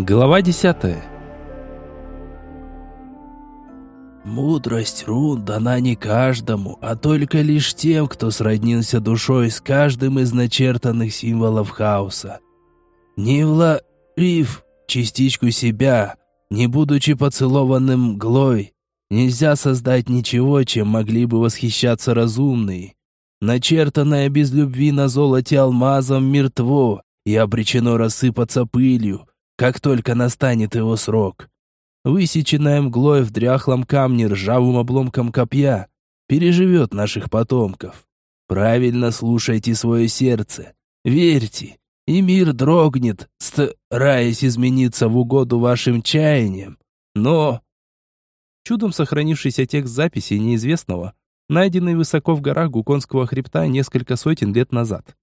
Глава десятая. Мудрость рун дана не каждому, а только лишь тем, кто сроднился душой с каждым из начертанных символов хаоса. Не влив частичку себя, не будучи поцелованным мглой, нельзя создать ничего, чем могли бы восхищаться разумные. Начертанное без любви на золоте алмазом мертво и обречено рассыпаться пылью, как только настанет его срок. Высеченная мглой в дряхлом камне ржавым обломком копья переживет наших потомков. Правильно слушайте свое сердце, верьте, и мир дрогнет, стараясь измениться в угоду вашим чаяниям. Но... Чудом сохранившийся текст записи неизвестного, найденный высоко в горах Гуконского хребта несколько сотен лет назад.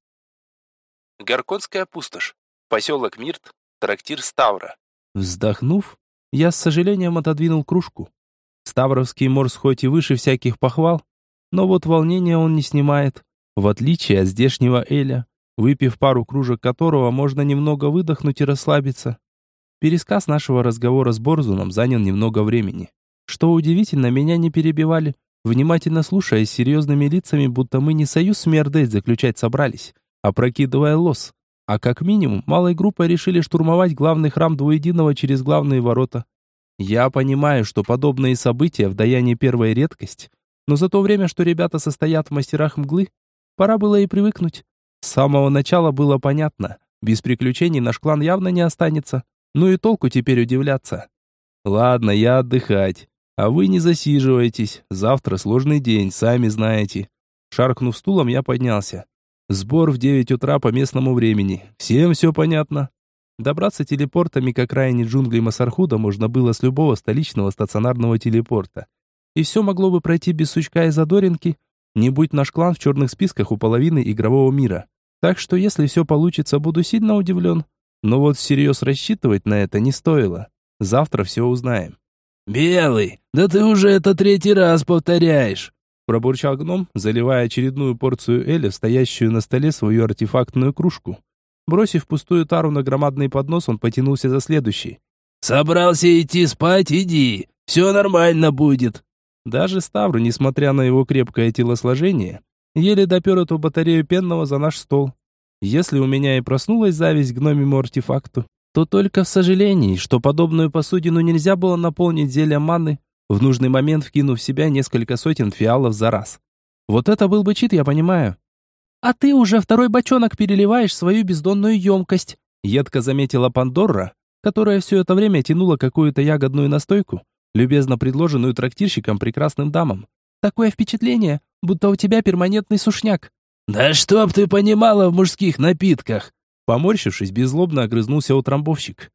Горконская пустошь. Поселок Мирт, трактир Ставра. Вздохнув, я с сожалением отодвинул кружку. Ставровский морс хоть и выше всяких похвал, но вот волнение он не снимает, в отличие от здешнего Эля, выпив пару кружек которого можно немного выдохнуть и расслабиться. Пересказ нашего разговора с Борзуном занял немного времени. Что удивительно, меня не перебивали, внимательно слушая с серьезными лицами, будто мы не союз с Мердей заключать собрались, а прокидывая лос, а как минимум, малой группой решили штурмовать главный храм Двуединого через главные ворота. Я понимаю, что подобные события в Даяне первая редкость, но за то время, что ребята состоят в мастерах мглы, пора было и привыкнуть. С самого начала было понятно, без приключений наш клан явно не останется. Ну и толку теперь удивляться. Ладно, я отдыхать. А вы не засиживайтесь. Завтра сложный день, сами знаете. Шаркнув стулом, я поднялся. Сбор в 9 утра по местному времени. Всем все понятно. Добраться телепортами к окраине джунглей Масархуда можно было с любого столичного стационарного телепорта. И все могло бы пройти без сучка и задоринки, не будь наш клан в черных списках у половины игрового мира. Так что если все получится, буду сильно удивлен. Но вот всерьез рассчитывать на это не стоило. Завтра все узнаем. «Белый, да ты уже это третий раз повторяешь!» Пробурчал гном, заливая очередную порцию эля, стоящую на столе свою артефактную кружку. Бросив пустую тару на громадный поднос, он потянулся за следующий. «Собрался идти спать? Иди. Все нормально будет». Даже Ставру, несмотря на его крепкое телосложение, еле допер эту батарею пенного за наш стол. Если у меня и проснулась зависть к гномему артефакту, то только в сожалении, что подобную посудину нельзя было наполнить зельем маны, в нужный момент вкинув в себя несколько сотен фиалов за раз. Вот это был бы чит, я понимаю. «А ты уже второй бочонок переливаешь свою бездонную емкость», едко заметила Пандорра, которая все это время тянула какую-то ягодную настойку, любезно предложенную трактирщиком прекрасным дамам. «Такое впечатление, будто у тебя перманентный сушняк». «Да чтоб ты понимала в мужских напитках!» Поморщившись, беззлобно огрызнулся утрамбовщик.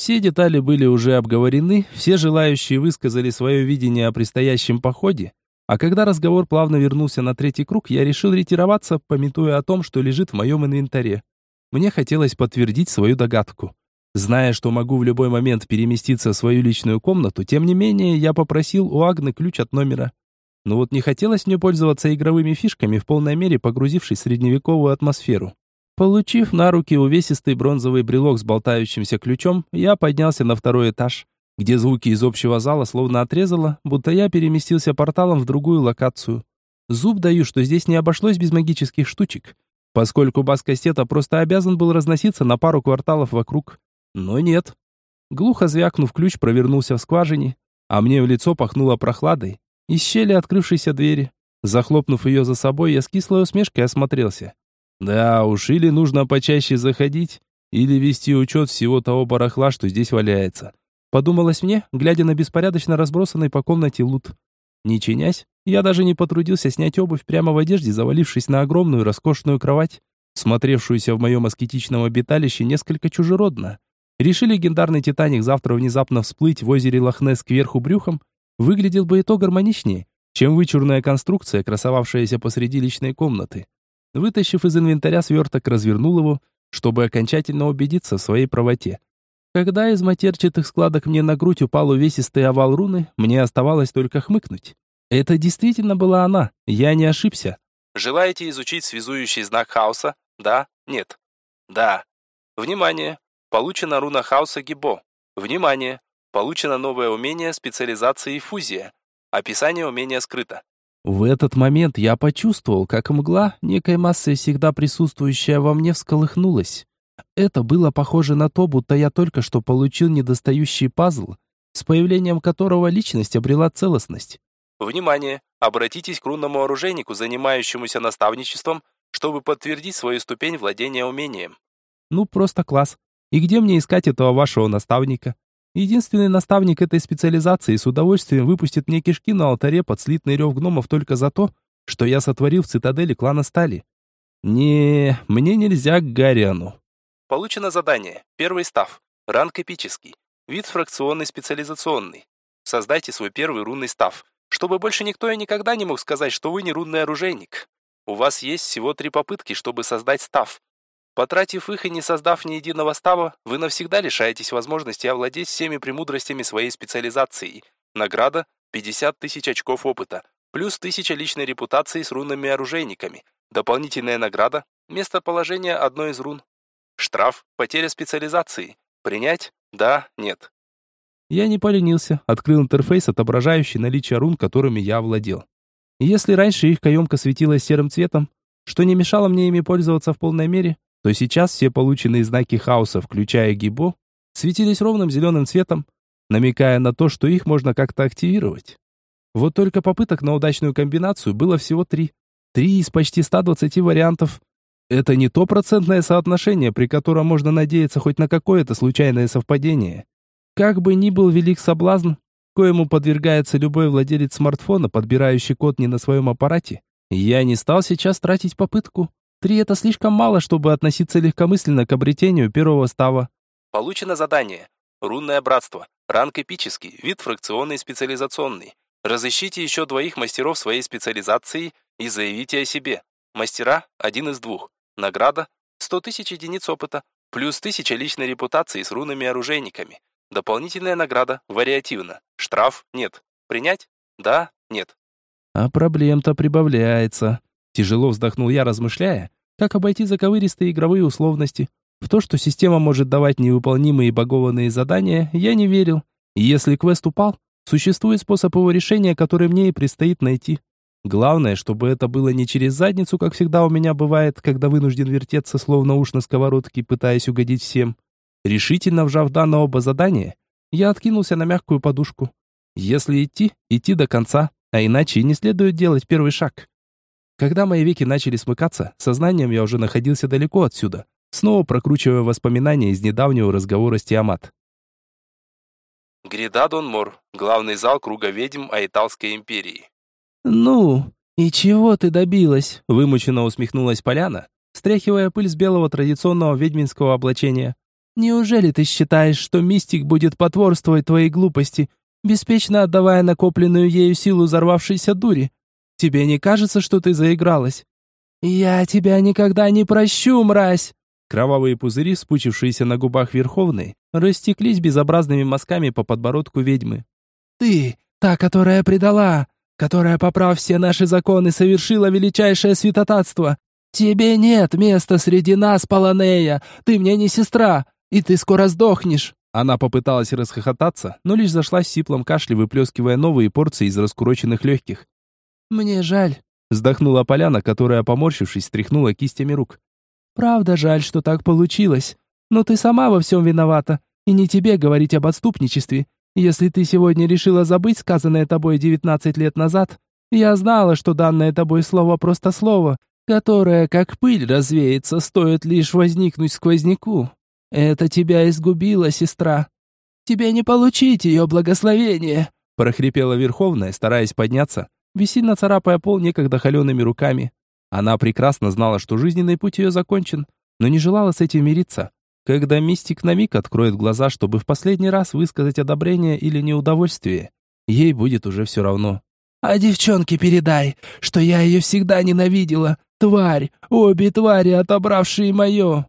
Все детали были уже обговорены, все желающие высказали свое видение о предстоящем походе, а когда разговор плавно вернулся на третий круг, я решил ретироваться, пометуя о том, что лежит в моем инвентаре. Мне хотелось подтвердить свою догадку. Зная, что могу в любой момент переместиться в свою личную комнату, тем не менее, я попросил у Агны ключ от номера. Но вот не хотелось мне пользоваться игровыми фишками в полной мере погрузившись в средневековую атмосферу. Получив на руки увесистый бронзовый брелок с болтающимся ключом, я поднялся на второй этаж, где звуки из общего зала словно отрезало, будто я переместился порталом в другую локацию. Зуб даю, что здесь не обошлось без магических штучек, поскольку бас-кассета просто обязан был разноситься на пару кварталов вокруг. Но нет. Глухо звякнув, ключ провернулся в скважине, а мне в лицо пахнуло прохладой из щели открывшейся двери. Захлопнув ее за собой, я с кислой усмешкой осмотрелся. Да уж, или нужно почаще заходить, или вести учет всего того барахла, что здесь валяется. Подумалось мне, глядя на беспорядочно разбросанный по комнате лут. Не чинясь, я даже не потрудился снять обувь прямо в одежде, завалившись на огромную роскошную кровать, смотревшуюся в моем аскетичном обиталище несколько чужеродно. Решили легендарный Титаник завтра внезапно всплыть в озере Лохнесс кверху брюхом, выглядел бы и то гармоничнее, чем вычурная конструкция, красовавшаяся посреди личной комнаты. Вытащив из инвентаря сверток, развернул его, чтобы окончательно убедиться в своей правоте. Когда из матерчатых складок мне на грудь упал увесистый овал руны, мне оставалось только хмыкнуть. Это действительно была она, я не ошибся. Желаете изучить связующий знак хаоса? Да? Нет? Да. Внимание! Получена руна хаоса Гибо. Внимание! Получено новое умение специализации фузия. Описание умения скрыто. В этот момент я почувствовал, как мгла, некой массой всегда присутствующая во мне, всколыхнулась. Это было похоже на то, будто я только что получил недостающий пазл, с появлением которого личность обрела целостность. Внимание! Обратитесь к рунному оружейнику, занимающемуся наставничеством, чтобы подтвердить свою ступень владения умением. Ну, просто класс. И где мне искать этого вашего наставника? Единственный наставник этой специализации с удовольствием выпустит мне кишки на алтаре под слитный рев гномов только за то, что я сотворил в цитадели клана Стали. Не, мне нельзя к Гариану. Получено задание. Первый став. Ранг эпический. Вид фракционный специализационный. Создайте свой первый рунный став, чтобы больше никто и никогда не мог сказать, что вы не рунный оружейник. У вас есть всего три попытки, чтобы создать став. Потратив их и не создав ни единого става, вы навсегда лишаетесь возможности овладеть всеми премудростями своей специализации. Награда – 50 тысяч очков опыта, плюс 1000 личной репутации с рунными оружейниками. Дополнительная награда – местоположение одной из рун. Штраф – потеря специализации. Принять? Да, нет. Я не поленился, открыл интерфейс, отображающий наличие рун, которыми я владел. Если раньше их каемка светилась серым цветом, что не мешало мне ими пользоваться в полной мере, то сейчас все полученные знаки хаоса, включая гибо, светились ровным зеленым цветом, намекая на то, что их можно как-то активировать. Вот только попыток на удачную комбинацию было всего три. Три из почти 120 вариантов. Это не то процентное соотношение, при котором можно надеяться хоть на какое-то случайное совпадение. Как бы ни был велик соблазн, коему подвергается любой владелец смартфона, подбирающий код не на своем аппарате, я не стал сейчас тратить попытку. Три — это слишком мало, чтобы относиться легкомысленно к обретению первого става. Получено задание. Рунное братство. Ранг эпический. Вид фракционный специализационный. Разыщите еще двоих мастеров своей специализации и заявите о себе. Мастера – один из двух. Награда – 100 тысяч единиц опыта, плюс 1000 личной репутации с рунными оружейниками. Дополнительная награда – вариативно. Штраф – нет. Принять? Да, нет. А проблем-то прибавляется. Тяжело вздохнул я, размышляя, как обойти заковыристые игровые условности. В то, что система может давать невыполнимые багованные задания, я не верил. И если квест упал, существует способ его решения, который мне и предстоит найти. Главное, чтобы это было не через задницу, как всегда у меня бывает, когда вынужден вертеться, словно уж на сковородке, пытаясь угодить всем. Решительно вжав да на оба задания, я откинулся на мягкую подушку. Если идти, идти до конца, а иначе не следует делать первый шаг. Когда мои веки начали смыкаться, сознанием я уже находился далеко отсюда, снова прокручивая воспоминания из недавнего разговора с Тиамат. Грида Донмор, главный зал круга ведьм Айталской империи. «Ну, и чего ты добилась?» – вымученно усмехнулась Поляна, стряхивая пыль с белого традиционного ведьминского облачения. «Неужели ты считаешь, что мистик будет потворствовать твоей глупости, беспечно отдавая накопленную ею силу взорвавшейся дури? Тебе не кажется, что ты заигралась? Я тебя никогда не прощу, мразь. Кровавые пузыри, спучившиеся на губах Верховной, растеклись безобразными мазками по подбородку ведьмы. Ты, та, которая предала, которая, поправ все наши законы, совершила величайшее святотатство. Тебе нет места среди нас, Полонея. Ты мне не сестра, и ты скоро сдохнешь. Она попыталась расхохотаться, но лишь зашла в сиплом кашле, выплескивая новые порции из раскуроченных легких. «Мне жаль», — вздохнула Поляна, которая, поморщившись, стряхнула кистями рук. «Правда жаль, что так получилось. Но ты сама во всем виновата, и не тебе говорить об отступничестве. Если ты сегодня решила забыть сказанное тобой девятнадцать лет назад, я знала, что данное тобой слово просто слово, которое, как пыль, развеется, стоит лишь возникнуть сквозняку. Это тебя изгубило, сестра. Тебе не получить ее благословение!» прохрипела Верховная, стараясь подняться, бессильно царапая пол некогда холеными руками. Она прекрасно знала, что жизненный путь ее закончен, но не желала с этим мириться. Когда мистик на миг откроет глаза, чтобы в последний раз высказать одобрение или неудовольствие, ей будет уже все равно. «А девчонке передай, что я ее всегда ненавидела. Тварь, обе твари, отобравшие мое!»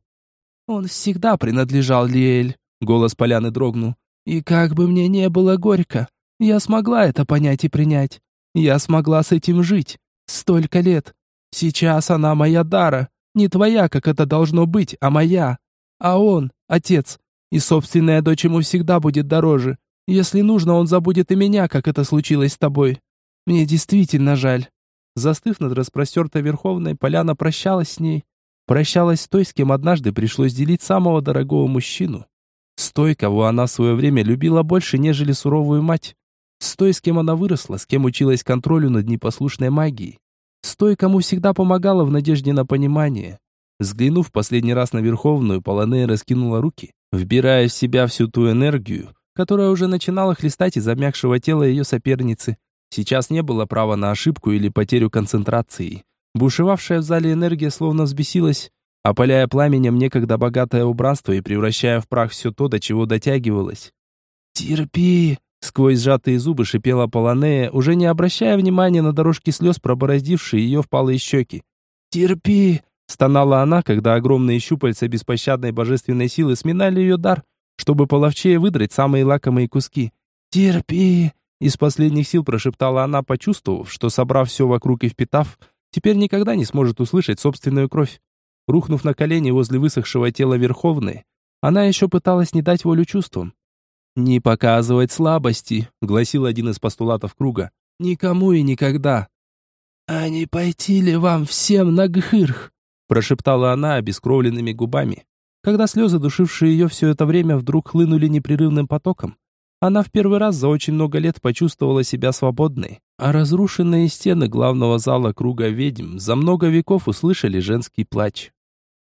«Он всегда принадлежал Лиэль», — голос Поляны дрогнул. «И как бы мне не было горько, я смогла это понять и принять. Я смогла с этим жить. Столько лет. Сейчас она моя Дара. Не твоя, как это должно быть, а моя. А он, отец, И собственная дочь ему всегда будет дороже. Если нужно, он забудет и меня, как это случилось с тобой. Мне действительно жаль». Застыв над распростертой Верховной, Поляна прощалась с ней. Прощалась с той, с кем однажды пришлось делить самого дорогого мужчину. С той, кого она в свое время любила больше, нежели суровую мать. С той, с кем она выросла, с кем училась контролю над непослушной магией. С той, кому всегда помогала в надежде на понимание. Взглянув последний раз на Верховную, Полонея раскинула руки, вбирая в себя всю ту энергию, которая уже начинала хлестать из обмякшего тела ее соперницы. Сейчас не было права на ошибку или потерю концентрации. Бушевавшая в зале энергия словно взбесилась, опаляя пламенем некогда богатое убранство и превращая в прах все то, до чего дотягивалась. «Терпи!» — сквозь сжатые зубы шипела Полонея, уже не обращая внимания на дорожки слез, пробороздившие ее впалые щеки. «Терпи!» — стонала она, когда огромные щупальца беспощадной божественной силы сминали ее дар, чтобы половчее выдрать самые лакомые куски. «Терпи!» Из последних сил прошептала она, почувствовав, что, собрав все вокруг и впитав, теперь никогда не сможет услышать собственную кровь. Рухнув на колени возле высохшего тела Верховной, она еще пыталась не дать волю чувствам. «Не показывать слабости», — гласил один из постулатов круга. «Никому и никогда». «А не пойти ли вам всем на Гхырх?» — прошептала она обескровленными губами. Когда слезы, душившие ее все это время, вдруг хлынули непрерывным потоком, она в первый раз за очень много лет почувствовала себя свободной, а разрушенные стены главного зала круга ведьм за много веков услышали женский плач.